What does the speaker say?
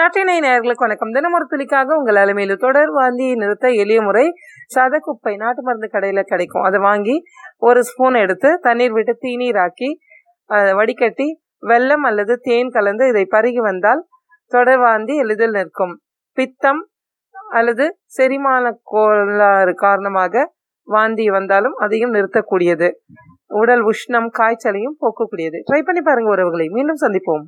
நாட்டினை நேர்களுக்கு வணக்கம். தினமொரு துளிக்காக உங்கள் அலுமையில் தொடர் வாந்தியை நிறுத்த எளிய முறை சதக்குப்பை நாட்டு மருந்து கடையில் கிடைக்கும். அதை வாங்கி ஒரு ஸ்பூன் எடுத்து தண்ணீர் விட்டு தீநீராக்கி வடிகட்டி வெல்லம் அல்லது தேன் கலந்து இதை பருகி வந்தால் தொடர் வாந்தி எளிதில் நிற்கும். பித்தம் அல்லது செரிமான கோளாறு காரணமாக வாந்தி வந்தாலும் அதையும் நிறுத்தக்கூடியது. உடல் உஷ்ணம் காய்ச்சலையும் போக்கக்கூடியது. ட்ரை பண்ணி பாருங்க உறவுகளை. மீண்டும் சந்திப்போம்.